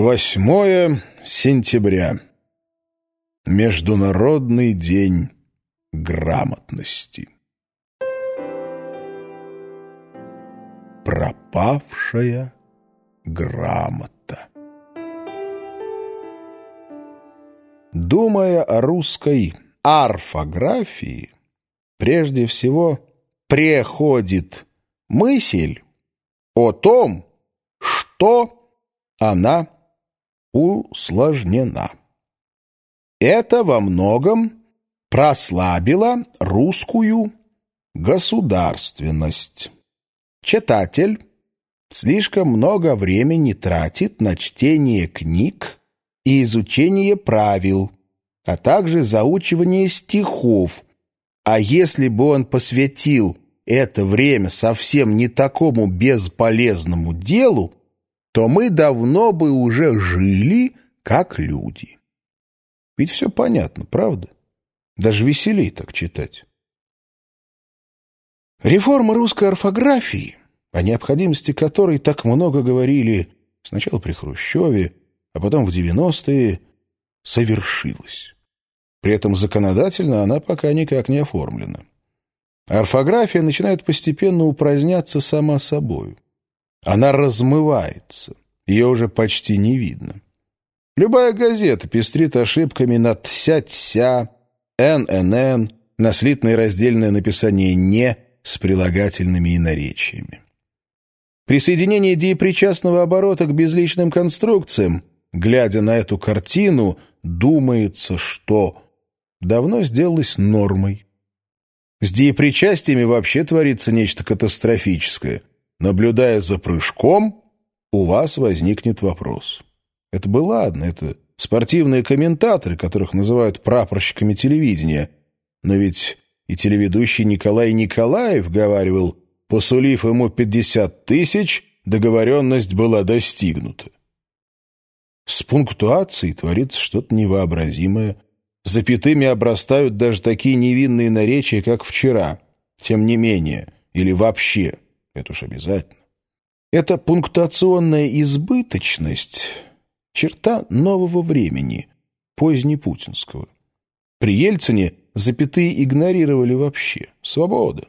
Восьмое сентября. Международный день грамотности. Пропавшая грамота. Думая о русской орфографии, прежде всего приходит мысль о том, что она усложнена. Это во многом прослабило русскую государственность. Читатель слишком много времени тратит на чтение книг и изучение правил, а также заучивание стихов, а если бы он посвятил это время совсем не такому бесполезному делу, то мы давно бы уже жили как люди. Ведь все понятно, правда? Даже веселей так читать. Реформа русской орфографии, о необходимости которой так много говорили сначала при Хрущеве, а потом в 90-е, совершилась. При этом законодательно она пока никак не оформлена. Орфография начинает постепенно упраздняться сама собою. Она размывается, ее уже почти не видно. Любая газета пестрит ошибками на «тся-тся», «ннн», на слитное раздельное написание «не» с прилагательными и наречиями. Присоединение деепричастного оборота к безличным конструкциям, глядя на эту картину, думается, что давно сделалось нормой. С деепричастиями вообще творится нечто катастрофическое. Наблюдая за прыжком, у вас возникнет вопрос. Это бы ладно, это спортивные комментаторы, которых называют прапорщиками телевидения. Но ведь и телеведущий Николай Николаев говаривал, посулив ему 50 тысяч, договоренность была достигнута. С пунктуацией творится что-то невообразимое. Запятыми обрастают даже такие невинные наречия, как «вчера», тем не менее, или «вообще». Это уж обязательно. Это пунктуационная избыточность — черта нового времени, позднепутинского. При Ельцине запятые игнорировали вообще. Свобода.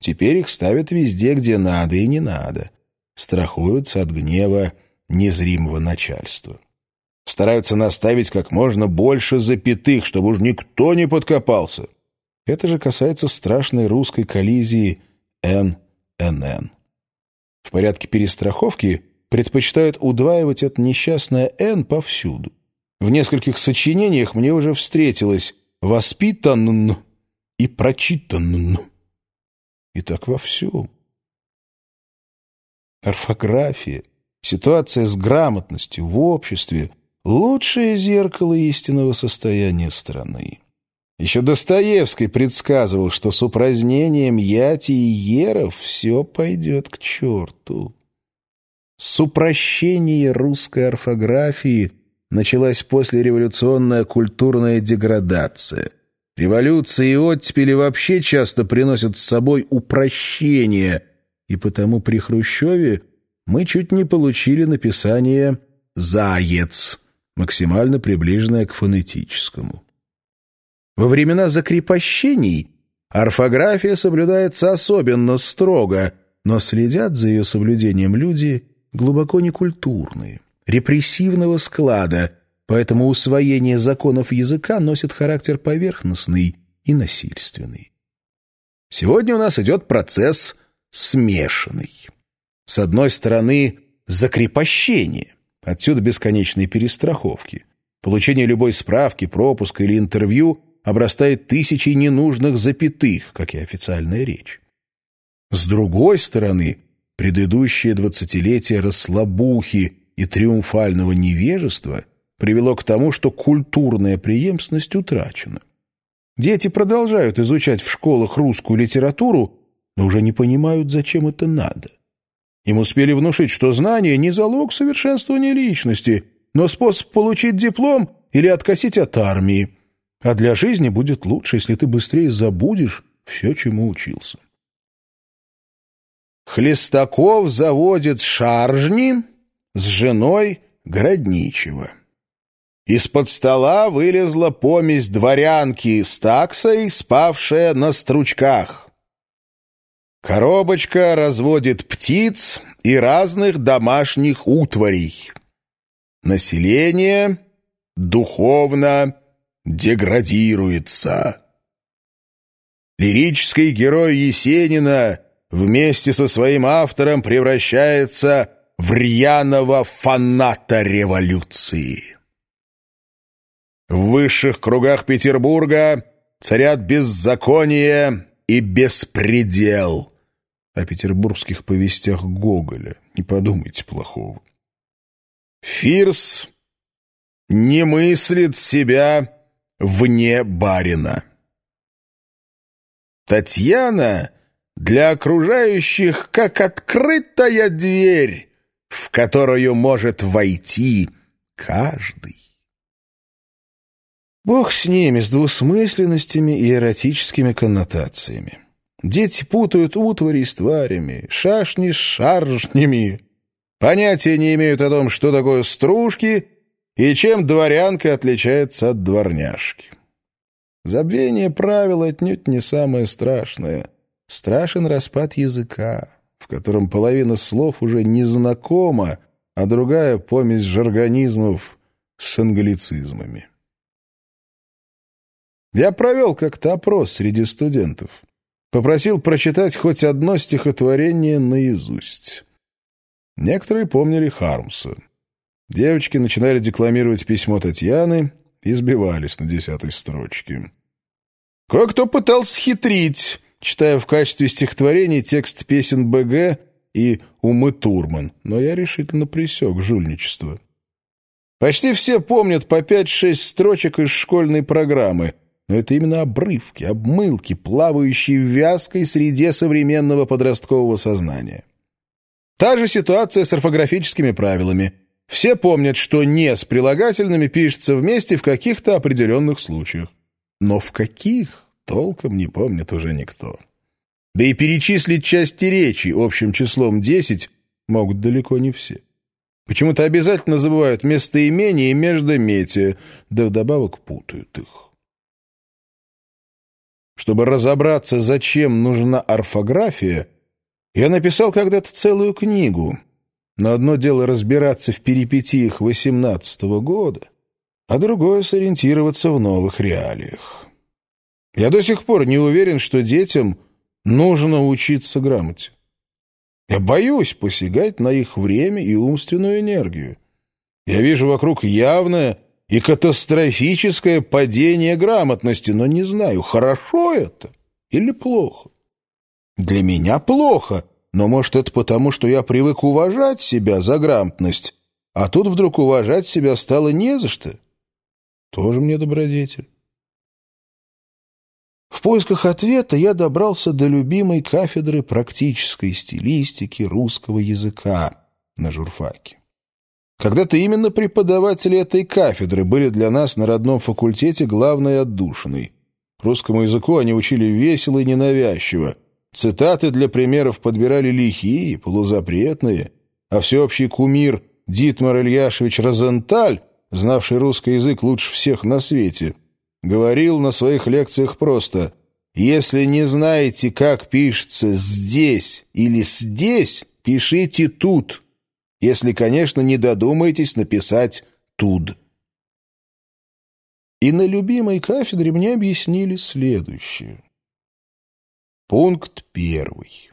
Теперь их ставят везде, где надо и не надо. Страхуются от гнева незримого начальства. Стараются наставить как можно больше запятых, чтобы уж никто не подкопался. Это же касается страшной русской коллизии «Н» НН. В порядке перестраховки предпочитают удваивать это несчастное «Н» повсюду. В нескольких сочинениях мне уже встретилось «воспитан» и «прочитан». И так во всем. Орфография, ситуация с грамотностью в обществе — лучшее зеркало истинного состояния страны. Еще Достоевский предсказывал, что с упразднением яти и еров все пойдет к черту. С упрощения русской орфографии началась послереволюционная культурная деградация. Революции и оттепели вообще часто приносят с собой упрощение, и потому при Хрущеве мы чуть не получили написание «заец», максимально приближенное к фонетическому. Во времена закрепощений орфография соблюдается особенно строго, но следят за ее соблюдением люди глубоко некультурные, репрессивного склада, поэтому усвоение законов языка носит характер поверхностный и насильственный. Сегодня у нас идет процесс смешанный. С одной стороны, закрепощение, отсюда бесконечные перестраховки. Получение любой справки, пропуска или интервью обрастает тысячей ненужных запятых, как и официальная речь. С другой стороны, предыдущее двадцатилетие расслабухи и триумфального невежества привело к тому, что культурная преемственность утрачена. Дети продолжают изучать в школах русскую литературу, но уже не понимают, зачем это надо. Им успели внушить, что знание не залог совершенствования личности, но способ получить диплом или откосить от армии. А для жизни будет лучше, если ты быстрее забудешь все, чему учился. Хлестаков заводит шаржни с женой Городничего. Из-под стола вылезла помесь дворянки с таксой, спавшая на стручках. Коробочка разводит птиц и разных домашних утварей. Население духовно деградируется. Лирический герой Есенина вместе со своим автором превращается в рьяного фаната революции. В высших кругах Петербурга царят беззаконие и беспредел. О петербургских повестях Гоголя не подумайте плохого. Фирс не мыслит себя вне барина. Татьяна для окружающих как открытая дверь, в которую может войти каждый. Бог с ними, с двусмысленностями и эротическими коннотациями. Дети путают утвари с тварями, шашни с шаржнями. Понятия не имеют о том, что такое стружки и чем дворянка отличается от дворняжки. Забвение правил отнюдь не самое страшное. Страшен распад языка, в котором половина слов уже не знакома, а другая — помесь жаргонизмов с англицизмами. Я провел как-то опрос среди студентов. Попросил прочитать хоть одно стихотворение наизусть. Некоторые помнили Хармса. Девочки начинали декламировать письмо Татьяны и сбивались на десятой строчке. Кое-кто пытался хитрить, читая в качестве стихотворений текст песен БГ и Умы Турман, но я решительно пресек жульничество. Почти все помнят по пять-шесть строчек из школьной программы — но это именно обрывки, обмылки, плавающие в вязкой среде современного подросткового сознания. Та же ситуация с орфографическими правилами. Все помнят, что «не» с прилагательными пишется вместе в каких-то определенных случаях. Но в каких, толком не помнит уже никто. Да и перечислить части речи общим числом 10 могут далеко не все. Почему-то обязательно забывают местоимение и междометие, да вдобавок путают их. Чтобы разобраться, зачем нужна орфография, я написал когда-то целую книгу. Но одно дело разбираться в перипетиях восемнадцатого года, а другое — сориентироваться в новых реалиях. Я до сих пор не уверен, что детям нужно учиться грамоте. Я боюсь посягать на их время и умственную энергию. Я вижу вокруг явное и катастрофическое падение грамотности, но не знаю, хорошо это или плохо. Для меня плохо, но, может, это потому, что я привык уважать себя за грамотность, а тут вдруг уважать себя стало не за что. Тоже мне добродетель. В поисках ответа я добрался до любимой кафедры практической стилистики русского языка на журфаке. Когда-то именно преподаватели этой кафедры были для нас на родном факультете главной отдушиной. Русскому языку они учили весело и ненавязчиво. Цитаты для примеров подбирали лихие, полузапретные, а всеобщий кумир Дитмар Ильяшевич Розенталь, знавший русский язык лучше всех на свете, говорил на своих лекциях просто «Если не знаете, как пишется «здесь» или «здесь», пишите «тут» если, конечно, не додумаетесь написать «туд». И на любимой кафедре мне объяснили следующее. Пункт первый.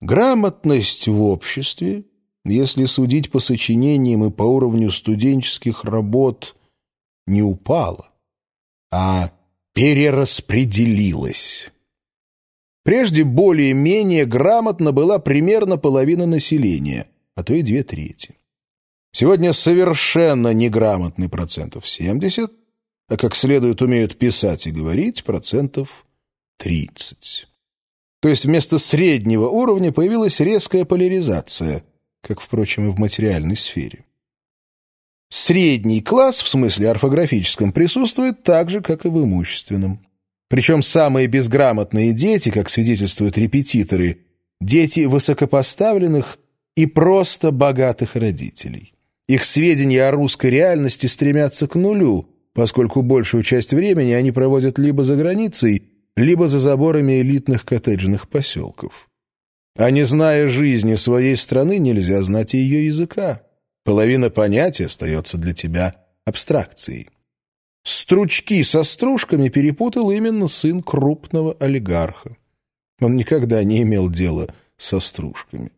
Грамотность в обществе, если судить по сочинениям и по уровню студенческих работ, не упала, а перераспределилась. Прежде более-менее грамотно была примерно половина населения – а то и две трети. Сегодня совершенно неграмотный процентов 70, а как следует умеют писать и говорить процентов 30. То есть вместо среднего уровня появилась резкая поляризация, как, впрочем, и в материальной сфере. Средний класс, в смысле орфографическом, присутствует так же, как и в имущественном. Причем самые безграмотные дети, как свидетельствуют репетиторы, дети высокопоставленных и просто богатых родителей. Их сведения о русской реальности стремятся к нулю, поскольку большую часть времени они проводят либо за границей, либо за заборами элитных коттеджных поселков. А не зная жизни своей страны, нельзя знать и ее языка. Половина понятия остается для тебя абстракцией. Стручки со стружками перепутал именно сын крупного олигарха. Он никогда не имел дела со стружками.